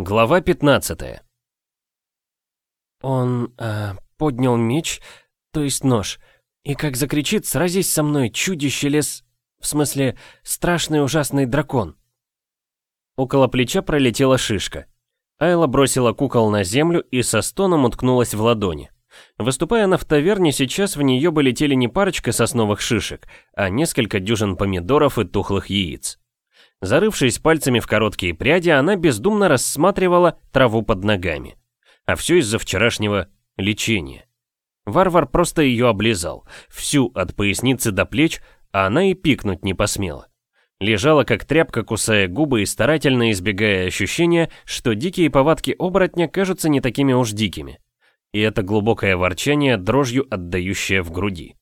Глава 15 Он э, поднял меч, то есть нож, и как закричит «Сразись со мной, чудище лес...» В смысле, страшный ужасный дракон. Около плеча пролетела шишка. Айла бросила кукол на землю и со стоном уткнулась в ладони. Выступая она в таверне, сейчас в нее бы летели не парочка сосновых шишек, а несколько дюжин помидоров и тухлых яиц. Зарывшись пальцами в короткие пряди, она бездумно рассматривала траву под ногами. А все из-за вчерашнего лечения. Варвар просто ее облизал, всю от поясницы до плеч, а она и пикнуть не посмела. Лежала как тряпка, кусая губы и старательно избегая ощущения, что дикие повадки оборотня кажутся не такими уж дикими. И это глубокое ворчание, дрожью отдающее в груди.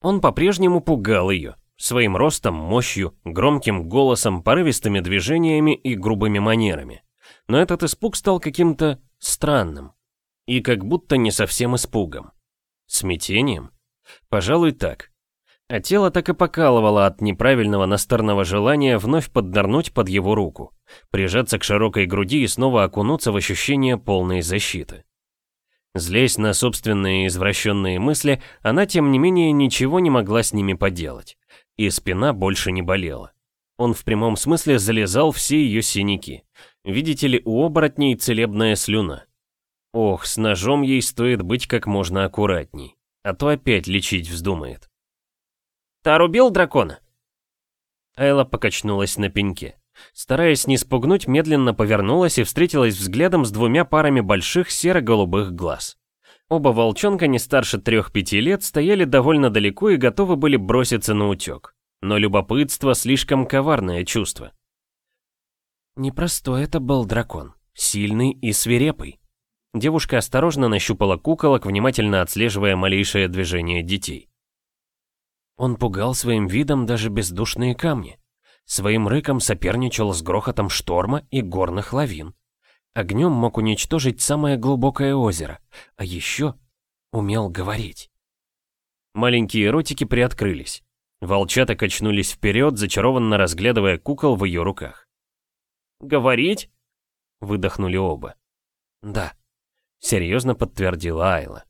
Он по-прежнему пугал ее, своим ростом, мощью, громким голосом, порывистыми движениями и грубыми манерами. Но этот испуг стал каким-то странным. И как будто не совсем испугом. Смятением? Пожалуй, так. А тело так и покалывало от неправильного настырного желания вновь поднырнуть под его руку, прижаться к широкой груди и снова окунуться в ощущение полной защиты. Злясь на собственные извращенные мысли, она тем не менее ничего не могла с ними поделать и спина больше не болела. Он в прямом смысле залезал все ее синяки. Видите ли, у оборотней целебная слюна. Ох, с ножом ей стоит быть как можно аккуратней, а то опять лечить вздумает. «Тар убил дракона?» Айла покачнулась на пеньке. Стараясь не спугнуть, медленно повернулась и встретилась взглядом с двумя парами больших серо-голубых глаз. Оба волчонка не старше трех-пяти лет стояли довольно далеко и готовы были броситься на утек. Но любопытство слишком коварное чувство. Непростой это был дракон, сильный и свирепый. Девушка осторожно нащупала куколок, внимательно отслеживая малейшее движение детей. Он пугал своим видом даже бездушные камни. Своим рыком соперничал с грохотом шторма и горных лавин. Огнем мог уничтожить самое глубокое озеро, а еще умел говорить. Маленькие ротики приоткрылись. Волчата качнулись вперед, зачарованно разглядывая кукол в ее руках. «Говорить?» — выдохнули оба. «Да», — серьезно подтвердила Айла.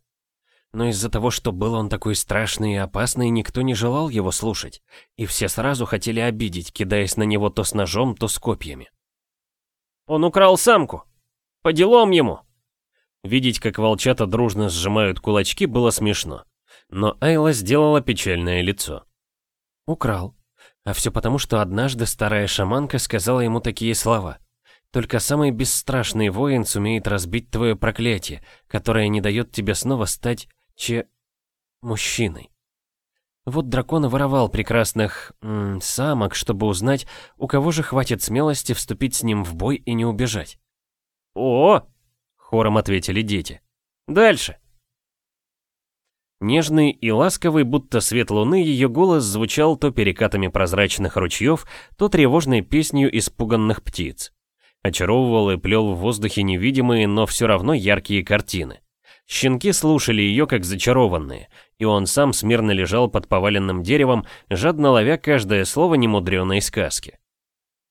Но из-за того, что был он такой страшный и опасный, никто не желал его слушать, и все сразу хотели обидеть, кидаясь на него то с ножом, то с копьями. «Он украл самку!» По делам ему!» Видеть, как волчата дружно сжимают кулачки, было смешно. Но Айла сделала печальное лицо. «Украл. А все потому, что однажды старая шаманка сказала ему такие слова. Только самый бесстрашный воин сумеет разбить твое проклятие, которое не дает тебе снова стать че... мужчиной. Вот дракон воровал прекрасных м, самок, чтобы узнать, у кого же хватит смелости вступить с ним в бой и не убежать. «О!» — хором ответили дети. «Дальше!» Нежный и ласковый, будто свет луны, ее голос звучал то перекатами прозрачных ручьев, то тревожной песнью испуганных птиц. Очаровывал и плел в воздухе невидимые, но все равно яркие картины. Щенки слушали ее как зачарованные, и он сам смирно лежал под поваленным деревом, жадно ловя каждое слово немудреной сказки.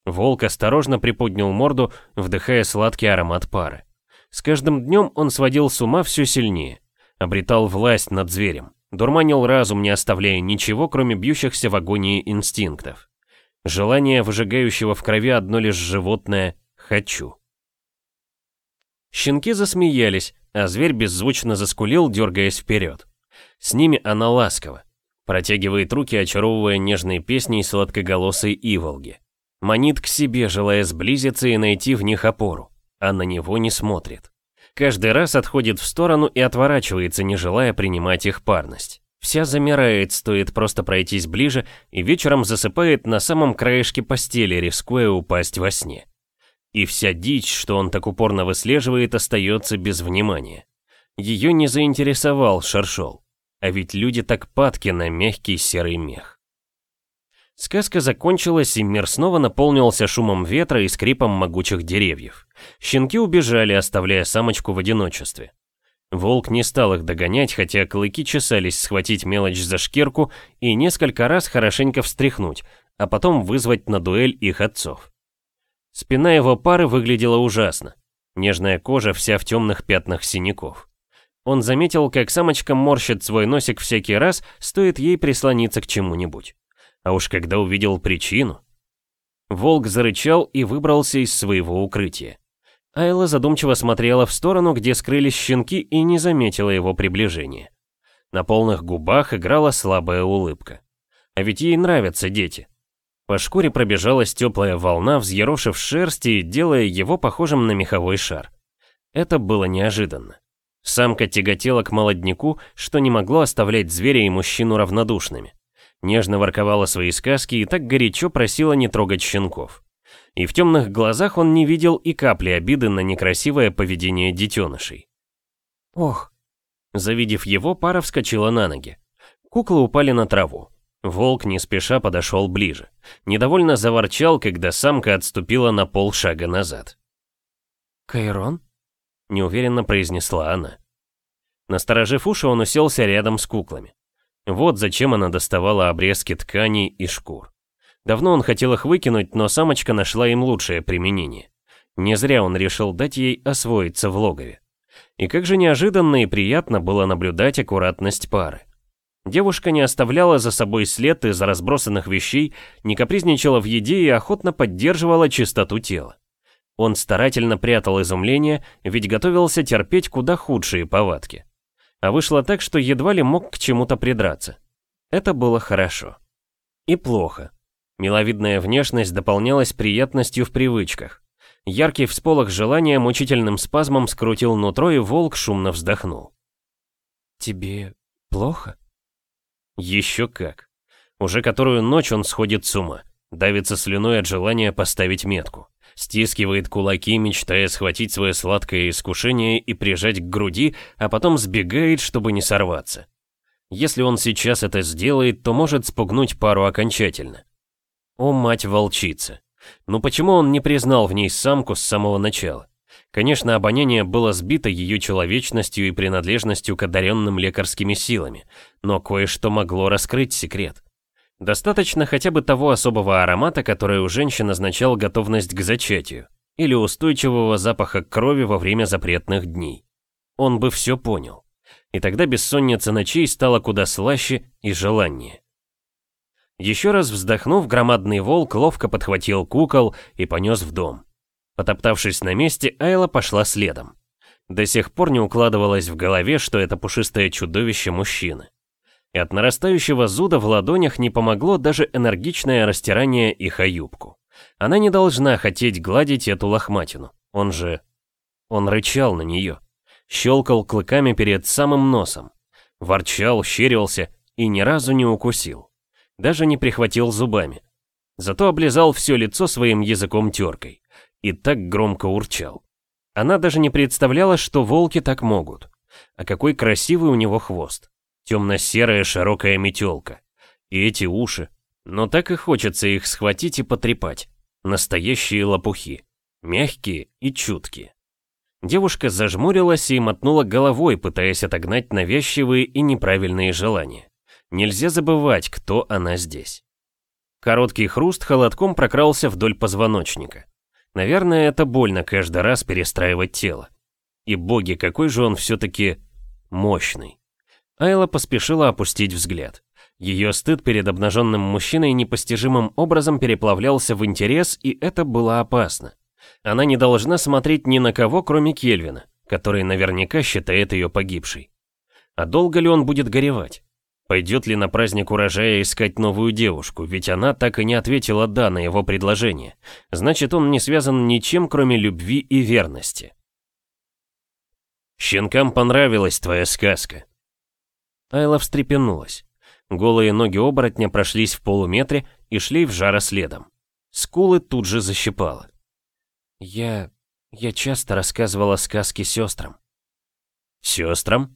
Волк осторожно приподнял морду, вдыхая сладкий аромат пары. С каждым днем он сводил с ума все сильнее, обретал власть над зверем, дурманил разум, не оставляя ничего, кроме бьющихся в агонии инстинктов. Желание, выжигающего в крови одно лишь животное «хочу». Щенки засмеялись, а зверь беззвучно заскулил, дергаясь вперед. С ними она ласково, протягивает руки, очаровывая нежной песней сладкоголосой иволги. Манит к себе, желая сблизиться и найти в них опору, а на него не смотрит. Каждый раз отходит в сторону и отворачивается, не желая принимать их парность. Вся замирает, стоит просто пройтись ближе, и вечером засыпает на самом краешке постели, рискуя упасть во сне. И вся дичь, что он так упорно выслеживает, остается без внимания. Ее не заинтересовал Шаршол. А ведь люди так падки на мягкий серый мех. Сказка закончилась, и мир снова наполнился шумом ветра и скрипом могучих деревьев. Щенки убежали, оставляя самочку в одиночестве. Волк не стал их догонять, хотя клыки чесались схватить мелочь за шкирку и несколько раз хорошенько встряхнуть, а потом вызвать на дуэль их отцов. Спина его пары выглядела ужасно. Нежная кожа вся в темных пятнах синяков. Он заметил, как самочка морщит свой носик всякий раз, стоит ей прислониться к чему-нибудь. А уж когда увидел причину... Волк зарычал и выбрался из своего укрытия. Айла задумчиво смотрела в сторону, где скрылись щенки, и не заметила его приближения. На полных губах играла слабая улыбка. А ведь ей нравятся дети. По шкуре пробежалась теплая волна, взъерошив шерсть и делая его похожим на меховой шар. Это было неожиданно. Самка тяготела к молодняку, что не могло оставлять зверя и мужчину равнодушными. Нежно ворковала свои сказки и так горячо просила не трогать щенков. И в темных глазах он не видел и капли обиды на некрасивое поведение детенышей. «Ох!» Завидев его, пара вскочила на ноги. Куклы упали на траву. Волк не спеша подошел ближе. Недовольно заворчал, когда самка отступила на полшага назад. «Кайрон?» — неуверенно произнесла она. Насторожив уши, он уселся рядом с куклами. Вот зачем она доставала обрезки тканей и шкур. Давно он хотел их выкинуть, но самочка нашла им лучшее применение. Не зря он решил дать ей освоиться в логове. И как же неожиданно и приятно было наблюдать аккуратность пары. Девушка не оставляла за собой след из разбросанных вещей, не капризничала в еде и охотно поддерживала чистоту тела. Он старательно прятал изумление, ведь готовился терпеть куда худшие повадки. А вышло так, что едва ли мог к чему-то придраться. Это было хорошо. И плохо. Миловидная внешность дополнялась приятностью в привычках. Яркий всполох желания мучительным спазмом скрутил нутро, и волк шумно вздохнул. «Тебе плохо?» Еще как. Уже которую ночь он сходит с ума, давится слюной от желания поставить метку. Стискивает кулаки, мечтая схватить свое сладкое искушение и прижать к груди, а потом сбегает, чтобы не сорваться. Если он сейчас это сделает, то может спугнуть пару окончательно. О, мать-волчица! Ну почему он не признал в ней самку с самого начала? Конечно, обоняние было сбито ее человечностью и принадлежностью к одаренным лекарскими силами, но кое-что могло раскрыть секрет. Достаточно хотя бы того особого аромата, который у женщин означал готовность к зачатию, или устойчивого запаха крови во время запретных дней. Он бы все понял. И тогда бессонница ночей стала куда слаще и желаннее. Еще раз вздохнув, громадный волк ловко подхватил кукол и понес в дом. Потоптавшись на месте, Айла пошла следом. До сих пор не укладывалось в голове, что это пушистое чудовище мужчины. И от нарастающего зуда в ладонях не помогло даже энергичное растирание их о юбку. Она не должна хотеть гладить эту лохматину. Он же... Он рычал на нее. Щелкал клыками перед самым носом. Ворчал, щерился и ни разу не укусил даже не прихватил зубами. Зато облизал все лицо своим языком-теркой. И так громко урчал. Она даже не представляла, что волки так могут. А какой красивый у него хвост. Темно-серая широкая метелка. И эти уши. Но так и хочется их схватить и потрепать. Настоящие лопухи. Мягкие и чуткие. Девушка зажмурилась и мотнула головой, пытаясь отогнать навязчивые и неправильные желания. Нельзя забывать, кто она здесь. Короткий хруст холодком прокрался вдоль позвоночника. Наверное, это больно каждый раз перестраивать тело. И боги, какой же он все-таки мощный. Айла поспешила опустить взгляд. Ее стыд перед обнаженным мужчиной непостижимым образом переплавлялся в интерес, и это было опасно. Она не должна смотреть ни на кого, кроме Кельвина, который наверняка считает ее погибшей. А долго ли он будет горевать? Пойдет ли на праздник урожая искать новую девушку, ведь она так и не ответила «да» на его предложение. Значит, он не связан ничем, кроме любви и верности. «Щенкам понравилась твоя сказка». Айла встрепенулась. Голые ноги оборотня прошлись в полуметре и шли в жара следом. Скулы тут же защипала. «Я... я часто рассказывала сказки сестрам». «Сестрам?»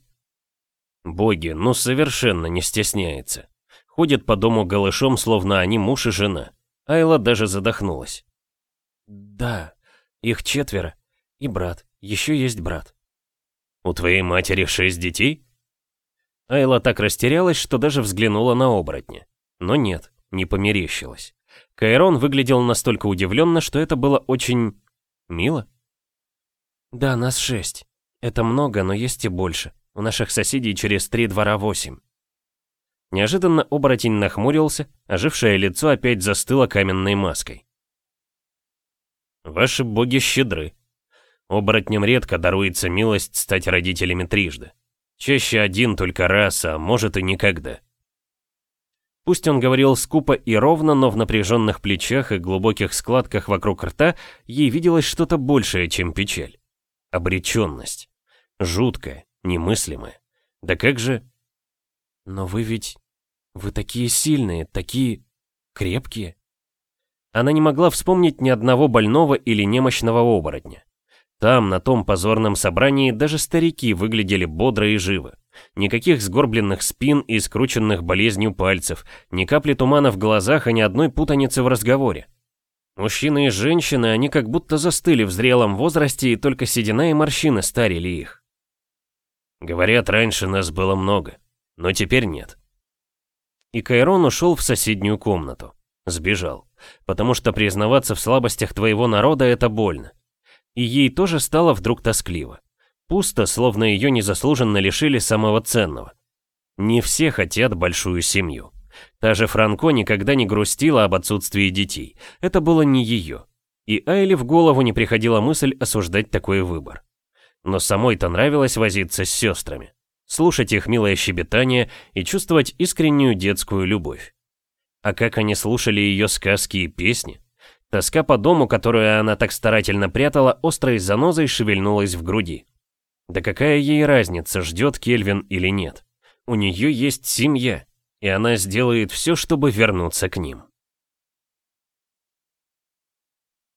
Боги, ну совершенно не стесняется. Ходит по дому голышом, словно они муж и жена. Айла даже задохнулась. Да, их четверо. И брат. Еще есть брат. У твоей матери шесть детей? Айла так растерялась, что даже взглянула на оборотня. Но нет, не померещилась. Кайрон выглядел настолько удивленно, что это было очень... мило. Да, нас шесть. Это много, но есть и больше. У наших соседей через три двора восемь. Неожиданно оборотень нахмурился, ожившее лицо опять застыло каменной маской. Ваши боги щедры. Оборотням редко даруется милость стать родителями трижды. Чаще один только раз, а может и никогда. Пусть он говорил скупо и ровно, но в напряженных плечах и глубоких складках вокруг рта ей виделось что-то большее, чем печаль. Обреченность. Жуткая, немыслимая. Да как же... Но вы ведь... Вы такие сильные, такие... крепкие. Она не могла вспомнить ни одного больного или немощного оборотня. Там, на том позорном собрании, даже старики выглядели бодро и живо. Никаких сгорбленных спин и скрученных болезнью пальцев, ни капли тумана в глазах и ни одной путаницы в разговоре. Мужчины и женщины, они как будто застыли в зрелом возрасте, и только седина и морщины старили их. Говорят, раньше нас было много, но теперь нет. И Кайрон ушел в соседнюю комнату. Сбежал. Потому что признаваться в слабостях твоего народа это больно. И ей тоже стало вдруг тоскливо. Пусто, словно ее незаслуженно лишили самого ценного. Не все хотят большую семью. Та же Франко никогда не грустила об отсутствии детей. Это было не ее. И Айли в голову не приходила мысль осуждать такой выбор. Но самой-то нравилось возиться с сестрами. Слушать их милое щебетание и чувствовать искреннюю детскую любовь. А как они слушали ее сказки и песни? Тоска по дому, которую она так старательно прятала, острой занозой шевельнулась в груди. Да какая ей разница, ждет Кельвин или нет? У нее есть семья, и она сделает все, чтобы вернуться к ним.